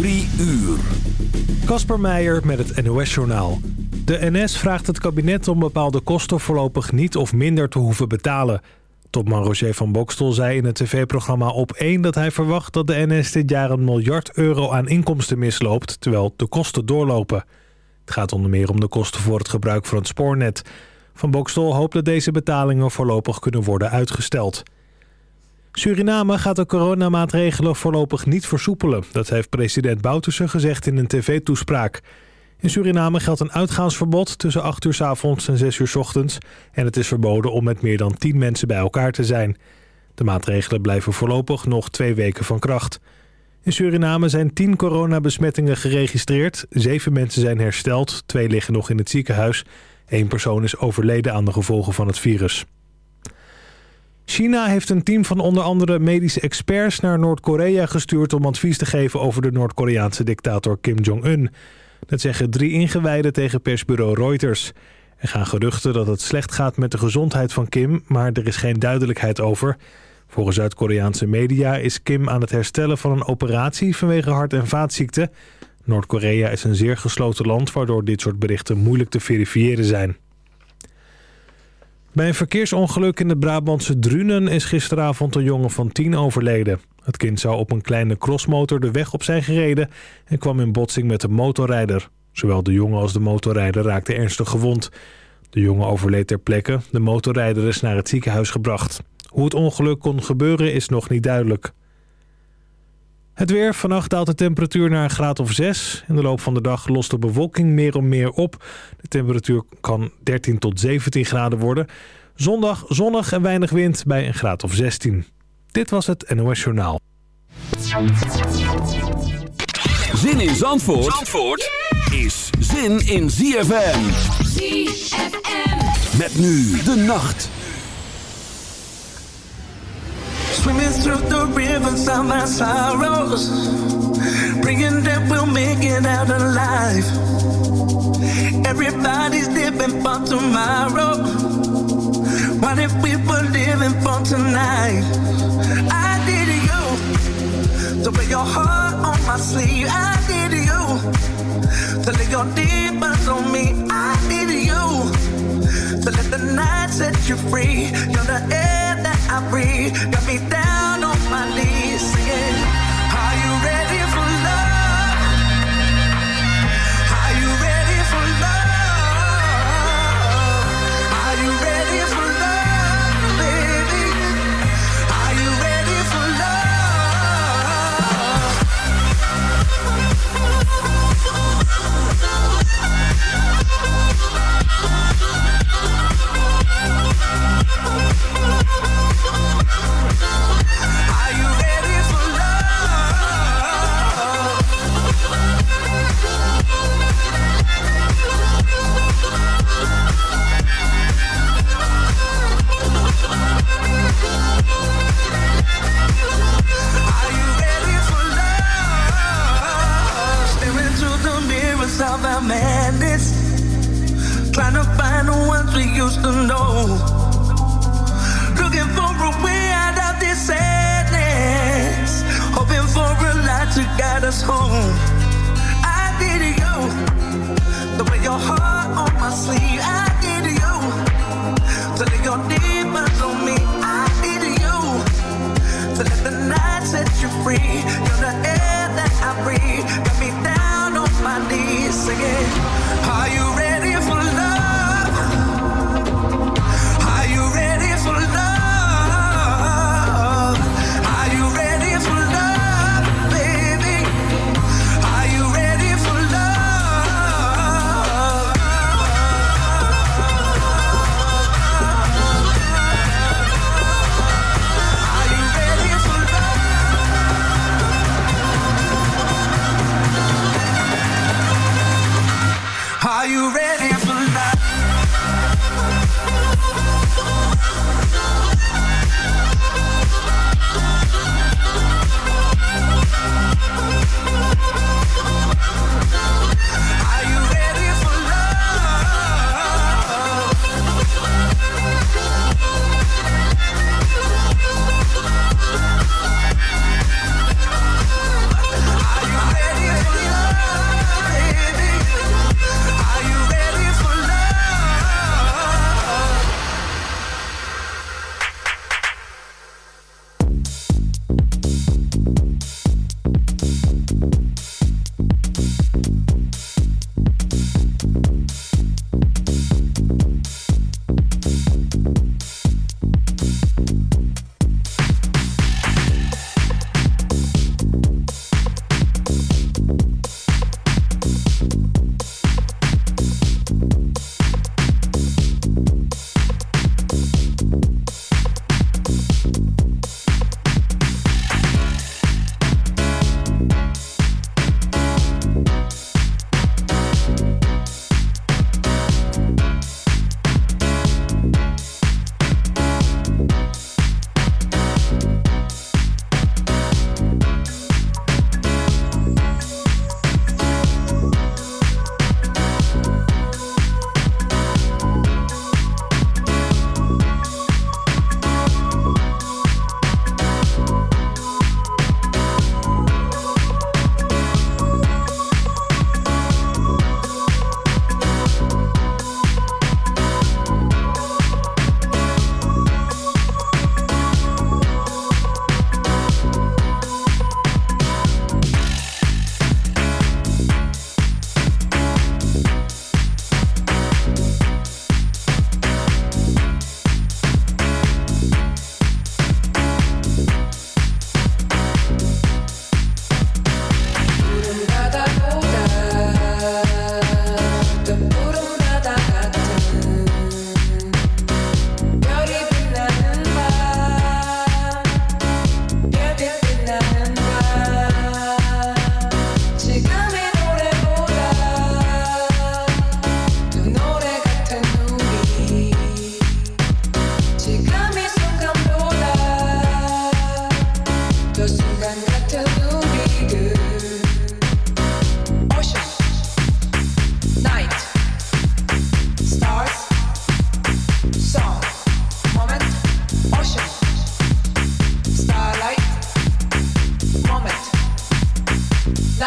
Drie uur. Kasper Meijer met het NOS-journaal. De NS vraagt het kabinet om bepaalde kosten voorlopig niet of minder te hoeven betalen. Topman Roger van Bokstel zei in het tv-programma Op 1 dat hij verwacht dat de NS dit jaar een miljard euro aan inkomsten misloopt, terwijl de kosten doorlopen. Het gaat onder meer om de kosten voor het gebruik van het spoornet. Van Bokstel hoopt dat deze betalingen voorlopig kunnen worden uitgesteld. Suriname gaat de coronamaatregelen voorlopig niet versoepelen. Dat heeft president Bouterse gezegd in een tv-toespraak. In Suriname geldt een uitgaansverbod tussen 8 uur s avonds en 6 uur s ochtends. En het is verboden om met meer dan 10 mensen bij elkaar te zijn. De maatregelen blijven voorlopig nog twee weken van kracht. In Suriname zijn 10 coronabesmettingen geregistreerd. Zeven mensen zijn hersteld, twee liggen nog in het ziekenhuis. Eén persoon is overleden aan de gevolgen van het virus. China heeft een team van onder andere medische experts naar Noord-Korea gestuurd... om advies te geven over de Noord-Koreaanse dictator Kim Jong-un. Dat zeggen drie ingewijden tegen persbureau Reuters. Er gaan geruchten dat het slecht gaat met de gezondheid van Kim... maar er is geen duidelijkheid over. Volgens Zuid-Koreaanse media is Kim aan het herstellen van een operatie... vanwege hart- en vaatziekten. Noord-Korea is een zeer gesloten land... waardoor dit soort berichten moeilijk te verifiëren zijn. Bij een verkeersongeluk in de Brabantse Drunen is gisteravond een jongen van 10 overleden. Het kind zou op een kleine crossmotor de weg op zijn gereden en kwam in botsing met een motorrijder. Zowel de jongen als de motorrijder raakten ernstig gewond. De jongen overleed ter plekke. De motorrijder is naar het ziekenhuis gebracht. Hoe het ongeluk kon gebeuren is nog niet duidelijk. Het weer. Vannacht daalt de temperatuur naar een graad of 6. In de loop van de dag lost de bewolking meer en meer op. De temperatuur kan 13 tot 17 graden worden. Zondag zonnig en weinig wind bij een graad of 16. Dit was het NOS Journaal. Zin in Zandvoort, Zandvoort is zin in ZFM. ZFM. Met nu de nacht. Swimming through the rivers of my sorrows. Praying that we'll make it out alive. Everybody's living for tomorrow. What if we were living for tonight? I did you. To wear your heart on my sleeve. I did you. To lay your demons on me. I did you. To let the night set you free. You're the air Breathe. Got me down on my knees madness, trying to find the ones we used to know. Looking for a way out of this sadness, hoping for a light to guide us home. I did you, the way your heart on my sleeve. I did you, to lay your demons on me. I did you to let the night set you free. You're the air that I breathe. Got me singing. Are you ready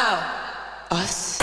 Us.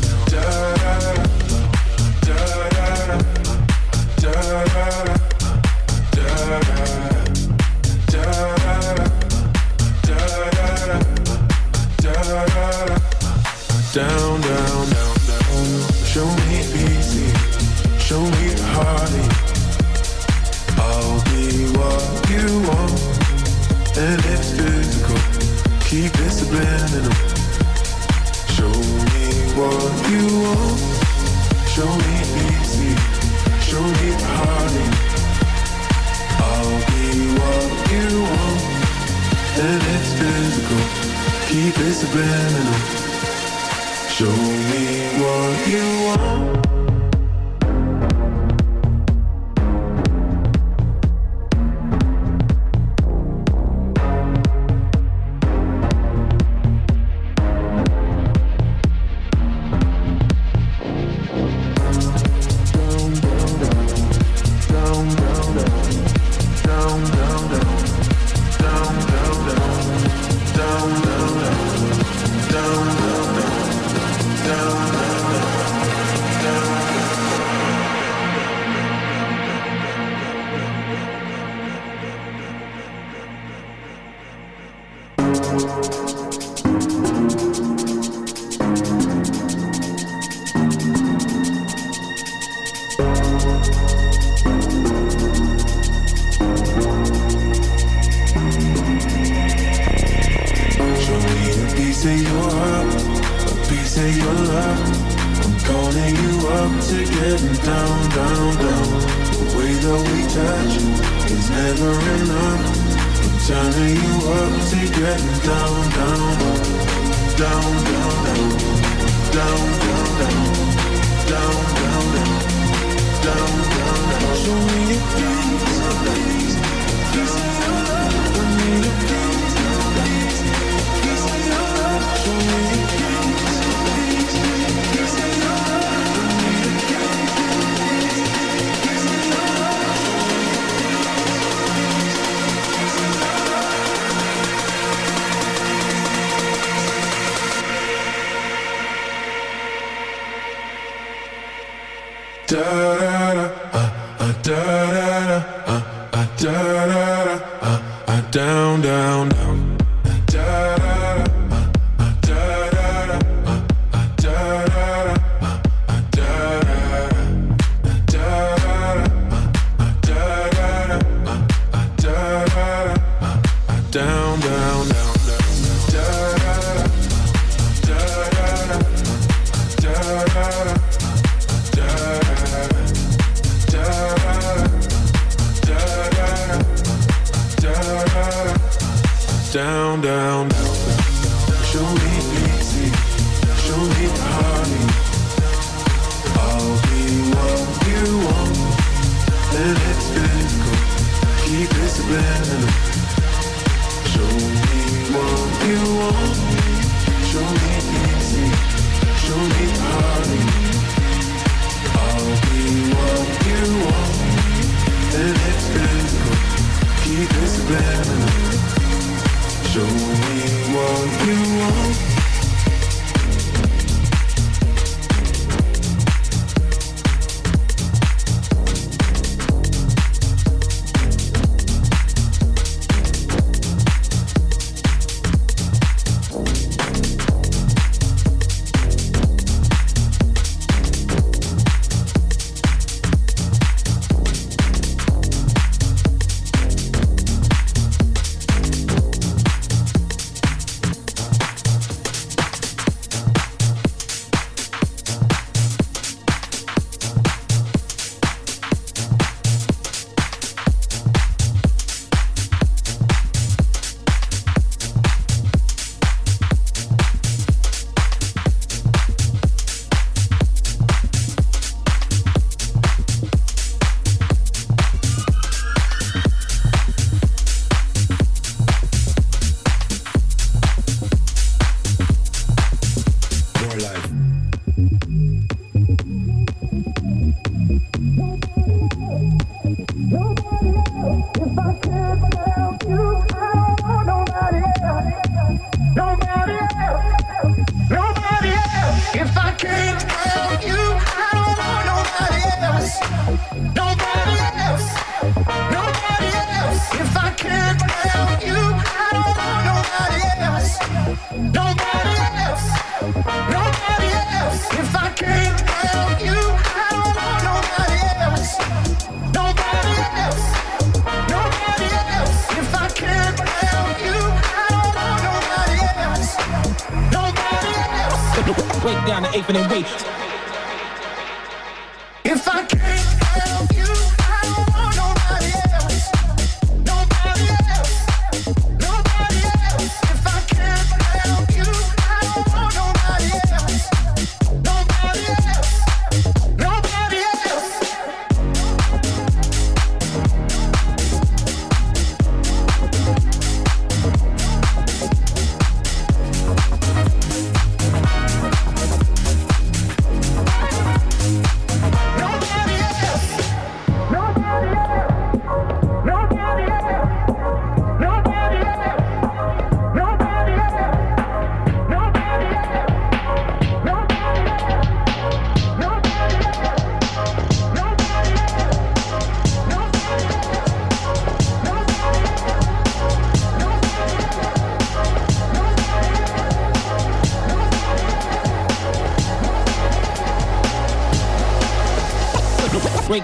going on. I'm turning you up to getting down, down, down, down, down, down, down, down, down, down, down, down, down, down. Show me your face, your face, your face. down, down.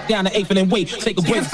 down the aping and wait. Take a break.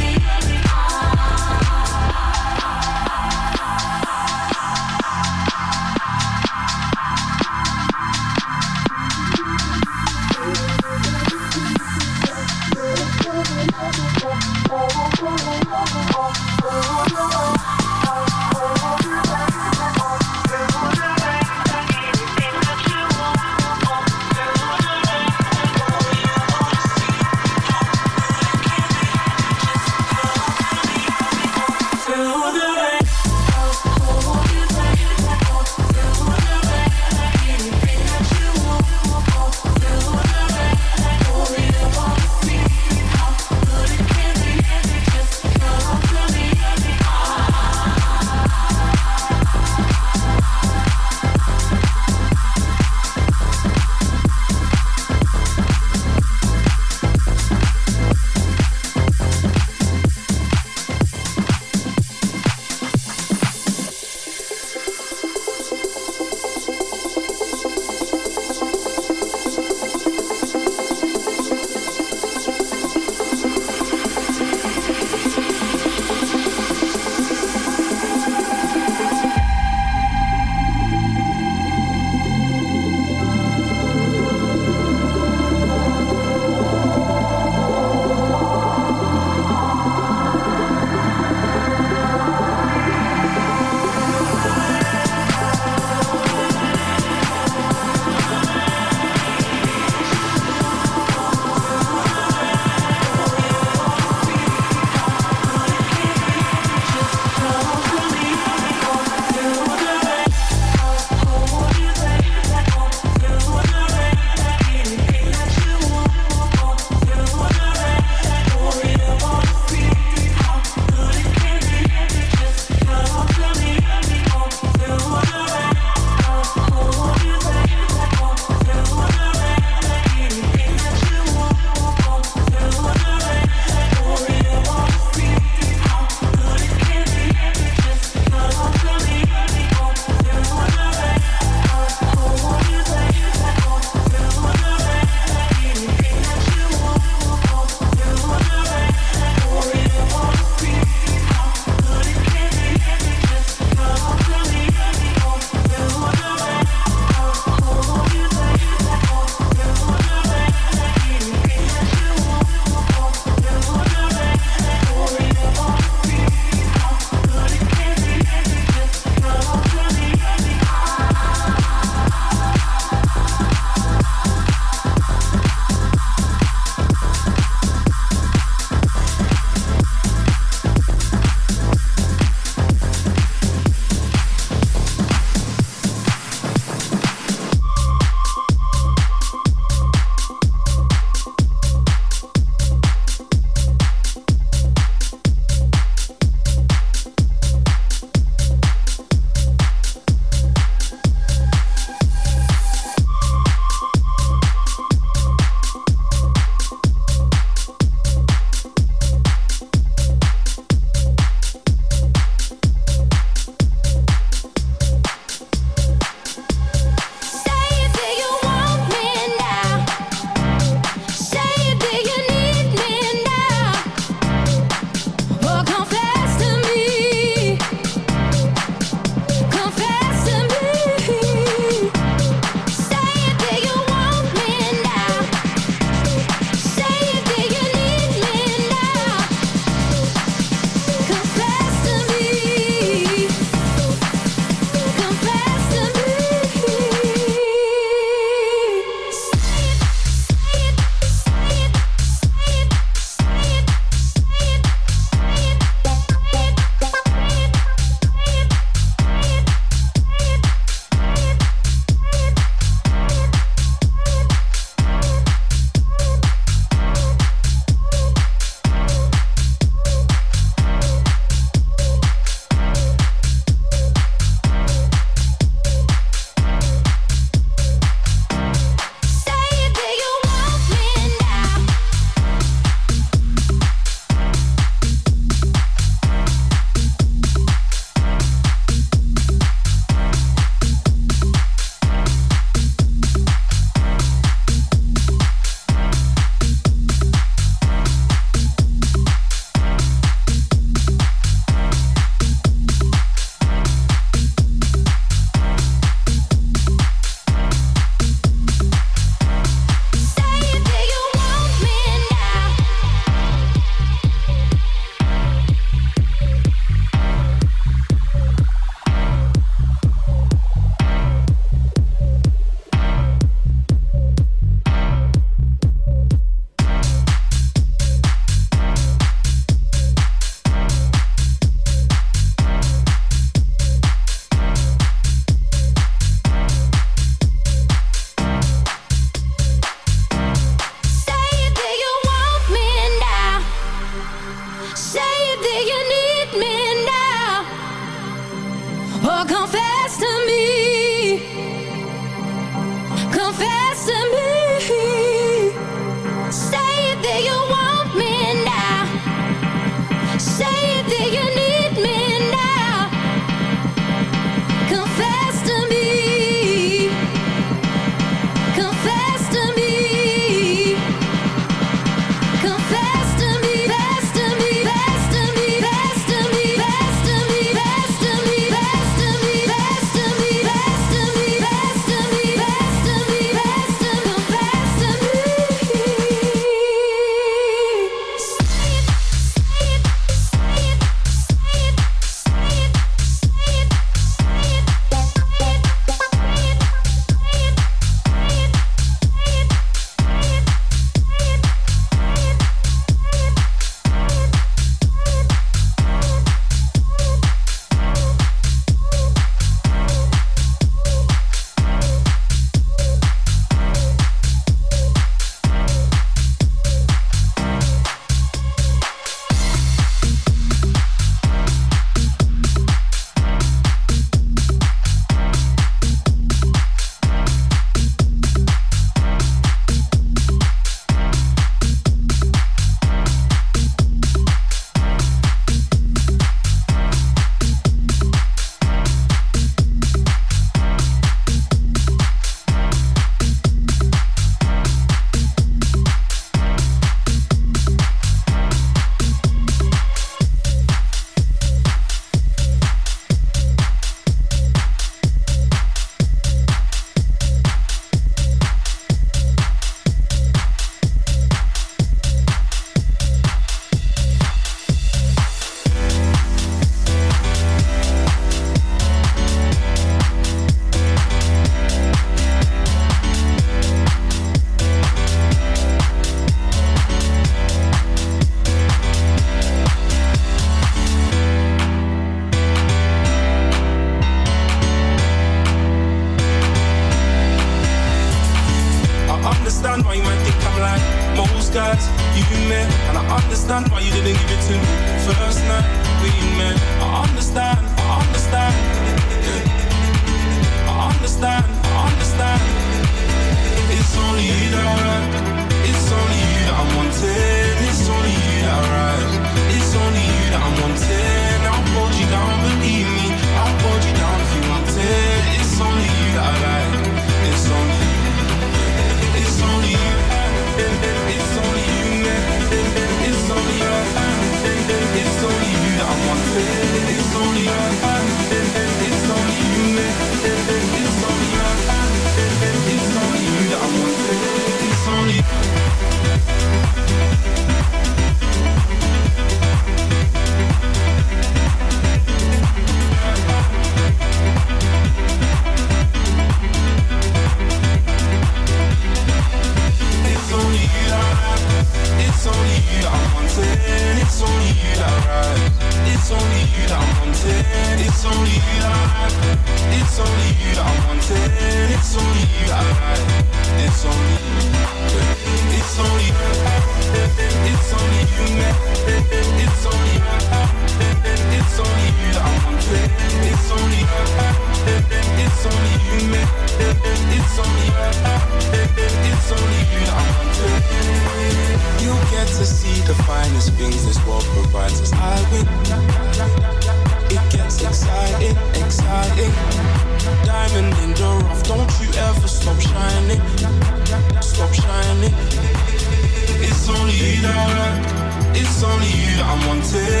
I'm wanted.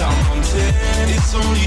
I'm wanting. It's only